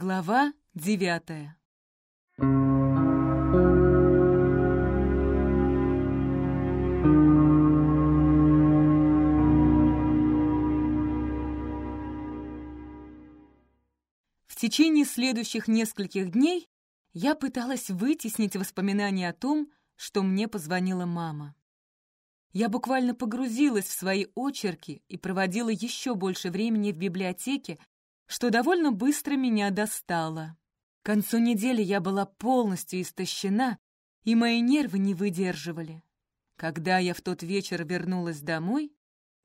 Глава девятая В течение следующих нескольких дней я пыталась вытеснить воспоминания о том, что мне позвонила мама. Я буквально погрузилась в свои очерки и проводила еще больше времени в библиотеке, что довольно быстро меня достало. К концу недели я была полностью истощена, и мои нервы не выдерживали. Когда я в тот вечер вернулась домой,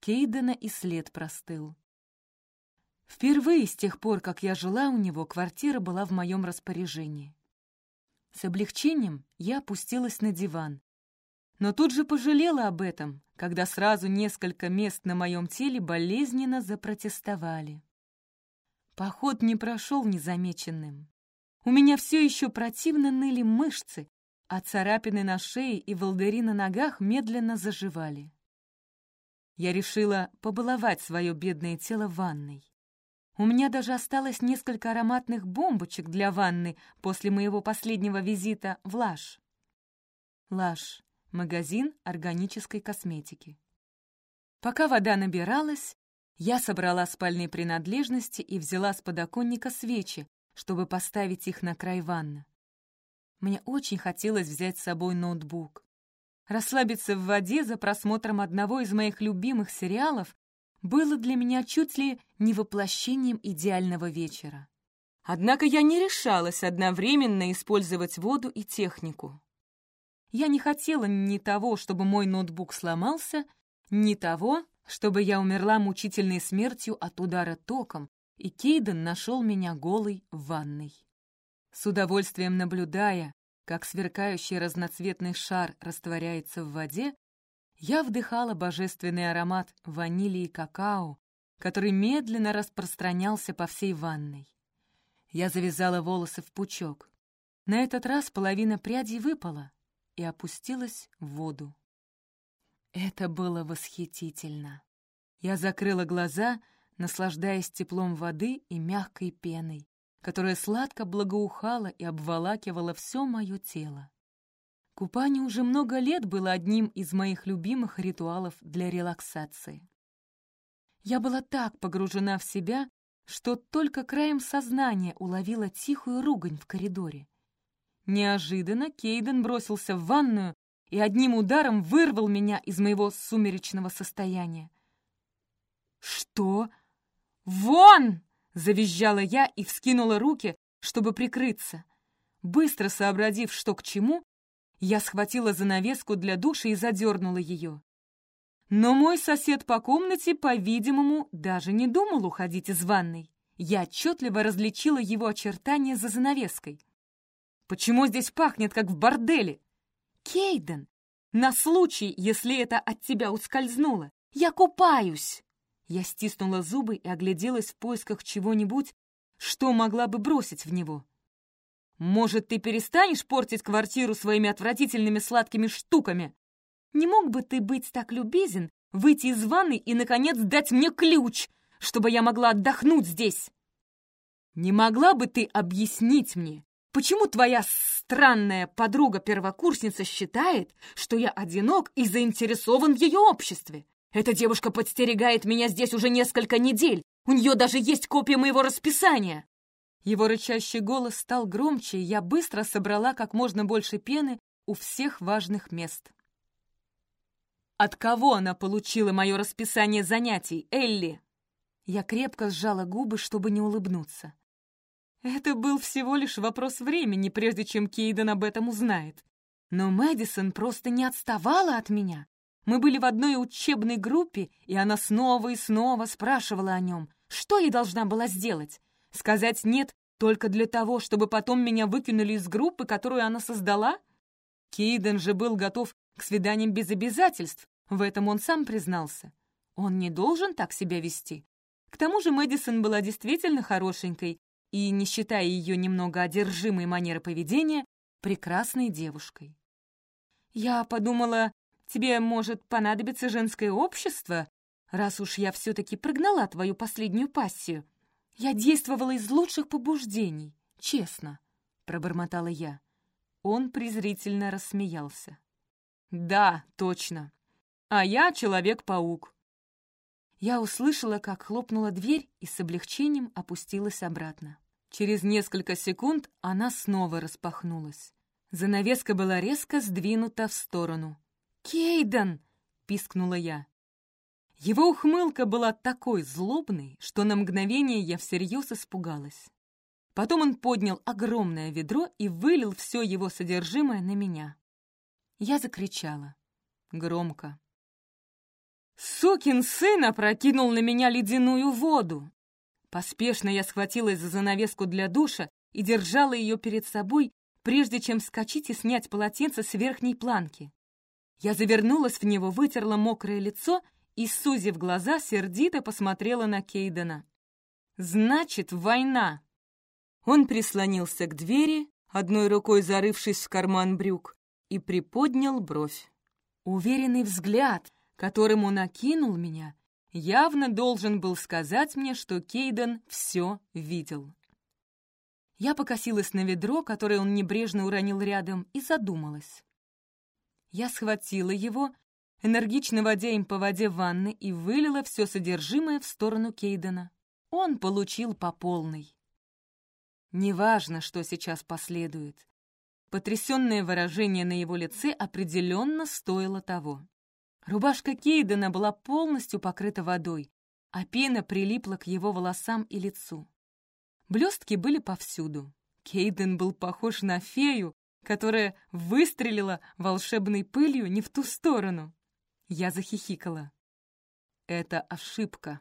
Кейдена и след простыл. Впервые с тех пор, как я жила у него, квартира была в моем распоряжении. С облегчением я опустилась на диван, но тут же пожалела об этом, когда сразу несколько мест на моем теле болезненно запротестовали. Поход не прошел незамеченным. У меня все еще противно ныли мышцы, а царапины на шее и волдыри на ногах медленно заживали. Я решила побаловать свое бедное тело ванной. У меня даже осталось несколько ароматных бомбочек для ванны после моего последнего визита в Лаш. Лаш — магазин органической косметики. Пока вода набиралась, я собрала спальные принадлежности и взяла с подоконника свечи, чтобы поставить их на край ванны. Мне очень хотелось взять с собой ноутбук. Расслабиться в воде за просмотром одного из моих любимых сериалов было для меня чуть ли не воплощением идеального вечера. Однако я не решалась одновременно использовать воду и технику. Я не хотела ни того, чтобы мой ноутбук сломался, ни того, чтобы я умерла мучительной смертью от удара током, и Кейден нашел меня голой в ванной. С удовольствием наблюдая, как сверкающий разноцветный шар растворяется в воде, я вдыхала божественный аромат ванили и какао, который медленно распространялся по всей ванной. Я завязала волосы в пучок. На этот раз половина прядей выпала и опустилась в воду. Это было восхитительно. Я закрыла глаза, наслаждаясь теплом воды и мягкой пеной, которая сладко благоухала и обволакивала все мое тело. Купание уже много лет было одним из моих любимых ритуалов для релаксации. Я была так погружена в себя, что только краем сознания уловила тихую ругань в коридоре. Неожиданно Кейден бросился в ванную и одним ударом вырвал меня из моего сумеречного состояния. «Что? Вон!» — завизжала я и вскинула руки, чтобы прикрыться. Быстро сообразив, что к чему, я схватила занавеску для душа и задернула ее. Но мой сосед по комнате, по-видимому, даже не думал уходить из ванной. Я отчетливо различила его очертания за занавеской. «Почему здесь пахнет, как в борделе?» «Кейден, на случай, если это от тебя ускользнуло, я купаюсь!» Я стиснула зубы и огляделась в поисках чего-нибудь, что могла бы бросить в него. Может, ты перестанешь портить квартиру своими отвратительными сладкими штуками? Не мог бы ты быть так любезен, выйти из ванны и, наконец, дать мне ключ, чтобы я могла отдохнуть здесь? Не могла бы ты объяснить мне, почему твоя странная подруга-первокурсница считает, что я одинок и заинтересован в ее обществе? Эта девушка подстерегает меня здесь уже несколько недель. У нее даже есть копия моего расписания. Его рычащий голос стал громче, и я быстро собрала как можно больше пены у всех важных мест. «От кого она получила мое расписание занятий, Элли?» Я крепко сжала губы, чтобы не улыбнуться. Это был всего лишь вопрос времени, прежде чем Кейден об этом узнает. Но Мэдисон просто не отставала от меня. Мы были в одной учебной группе, и она снова и снова спрашивала о нем. Что я должна была сделать? Сказать «нет» только для того, чтобы потом меня выкинули из группы, которую она создала? Кейден же был готов к свиданиям без обязательств, в этом он сам признался. Он не должен так себя вести. К тому же Мэдисон была действительно хорошенькой и, не считая ее немного одержимой манеры поведения, прекрасной девушкой. Я подумала, тебе может понадобиться женское общество, раз уж я все-таки прогнала твою последнюю пассию. Я действовала из лучших побуждений, честно, пробормотала я. Он презрительно рассмеялся. «Да, точно. А я Человек-паук». Я услышала, как хлопнула дверь и с облегчением опустилась обратно. Через несколько секунд она снова распахнулась. Занавеска была резко сдвинута в сторону. «Кейден!» — пискнула я. Его ухмылка была такой злобной, что на мгновение я всерьез испугалась. Потом он поднял огромное ведро и вылил все его содержимое на меня. Я закричала. Громко. «Сукин сын опрокинул на меня ледяную воду!» Поспешно я схватилась за занавеску для душа и держала ее перед собой, прежде чем вскочить и снять полотенце с верхней планки. Я завернулась в него, вытерла мокрое лицо и, сузив глаза, сердито посмотрела на Кейдена. «Значит, война!» Он прислонился к двери, одной рукой зарывшись в карман брюк, и приподнял бровь. Уверенный взгляд, которым он окинул меня, явно должен был сказать мне, что Кейден все видел. Я покосилась на ведро, которое он небрежно уронил рядом, и задумалась. Я схватила его, энергично водя им по воде ванны, и вылила все содержимое в сторону Кейдена. Он получил по полной. Неважно, что сейчас последует. Потрясенное выражение на его лице определенно стоило того. Рубашка Кейдена была полностью покрыта водой, а пена прилипла к его волосам и лицу. Блестки были повсюду. Кейден был похож на фею, которая выстрелила волшебной пылью не в ту сторону. Я захихикала. Это ошибка.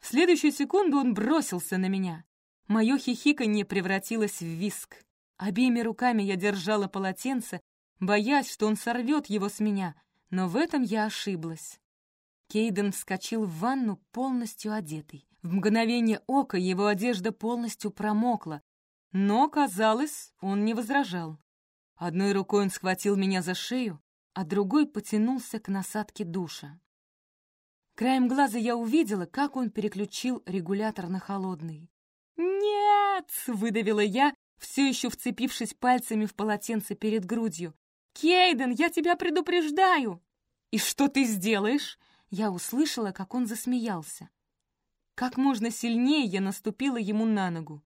В следующую секунду он бросился на меня. Мое хихиканье превратилось в виск. Обеими руками я держала полотенце, боясь, что он сорвет его с меня, но в этом я ошиблась. Кейден вскочил в ванну полностью одетый. В мгновение ока его одежда полностью промокла, но, казалось, он не возражал. Одной рукой он схватил меня за шею, а другой потянулся к насадке душа. Краем глаза я увидела, как он переключил регулятор на холодный. «Нет!» — выдавила я, все еще вцепившись пальцами в полотенце перед грудью. «Кейден, я тебя предупреждаю!» «И что ты сделаешь?» Я услышала, как он засмеялся. Как можно сильнее я наступила ему на ногу.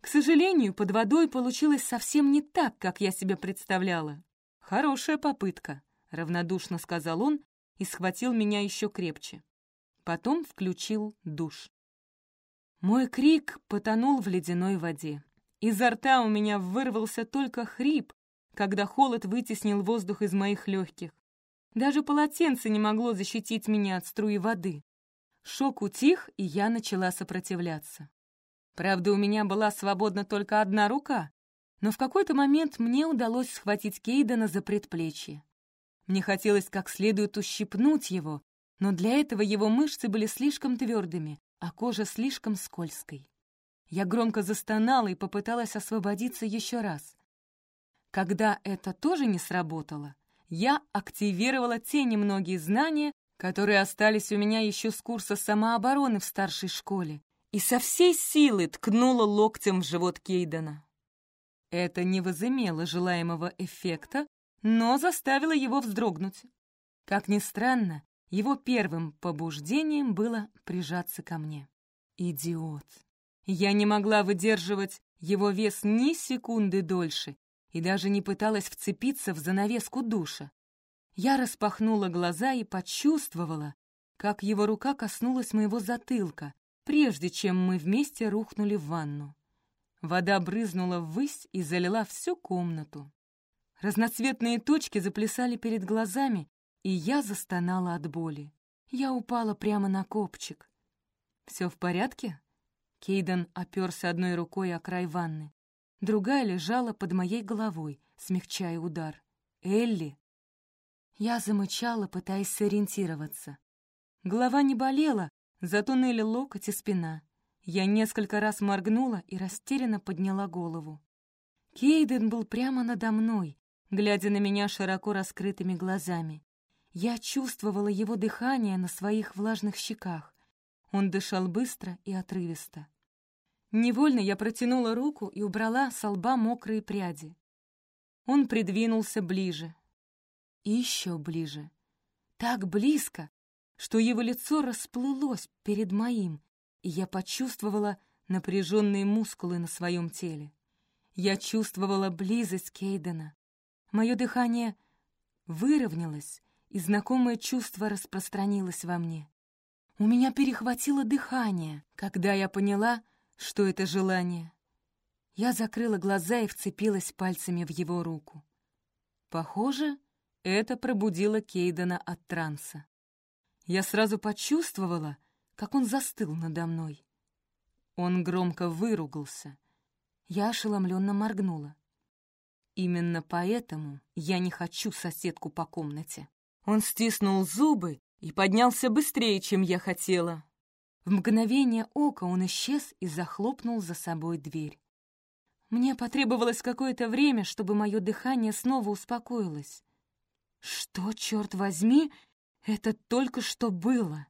К сожалению, под водой получилось совсем не так, как я себе представляла. «Хорошая попытка», — равнодушно сказал он и схватил меня еще крепче. Потом включил душ. Мой крик потонул в ледяной воде. Изо рта у меня вырвался только хрип, когда холод вытеснил воздух из моих легких. Даже полотенце не могло защитить меня от струи воды. Шок утих, и я начала сопротивляться. Правда, у меня была свободна только одна рука, но в какой-то момент мне удалось схватить Кейдена за предплечье. Мне хотелось как следует ущипнуть его, но для этого его мышцы были слишком твердыми, а кожа слишком скользкой. Я громко застонала и попыталась освободиться еще раз. Когда это тоже не сработало, я активировала те немногие знания, которые остались у меня еще с курса самообороны в старшей школе, и со всей силы ткнула локтем в живот Кейдена. Это не возымело желаемого эффекта, но заставило его вздрогнуть. Как ни странно, его первым побуждением было прижаться ко мне. Идиот. Я не могла выдерживать его вес ни секунды дольше и даже не пыталась вцепиться в занавеску душа. Я распахнула глаза и почувствовала, как его рука коснулась моего затылка, прежде чем мы вместе рухнули в ванну. Вода брызнула ввысь и залила всю комнату. Разноцветные точки заплясали перед глазами, и я застонала от боли. Я упала прямо на копчик. «Все в порядке?» Кейден оперся одной рукой о край ванны. Другая лежала под моей головой, смягчая удар. «Элли!» Я замычала, пытаясь сориентироваться. Голова не болела, зато ныли локоть и спина. Я несколько раз моргнула и растерянно подняла голову. Кейден был прямо надо мной, глядя на меня широко раскрытыми глазами. Я чувствовала его дыхание на своих влажных щеках. Он дышал быстро и отрывисто. Невольно я протянула руку и убрала с лба мокрые пряди. Он придвинулся ближе. Еще ближе. Так близко, что его лицо расплылось перед моим, и я почувствовала напряженные мускулы на своем теле. Я чувствовала близость Кейдена. Мое дыхание выровнялось, и знакомое чувство распространилось во мне. У меня перехватило дыхание, когда я поняла, что это желание. Я закрыла глаза и вцепилась пальцами в его руку. Похоже, это пробудило Кейдена от транса. Я сразу почувствовала, как он застыл надо мной. Он громко выругался. Я ошеломленно моргнула. Именно поэтому я не хочу соседку по комнате. Он стиснул зубы и поднялся быстрее, чем я хотела. В мгновение ока он исчез и захлопнул за собой дверь. Мне потребовалось какое-то время, чтобы мое дыхание снова успокоилось. Что, черт возьми, это только что было?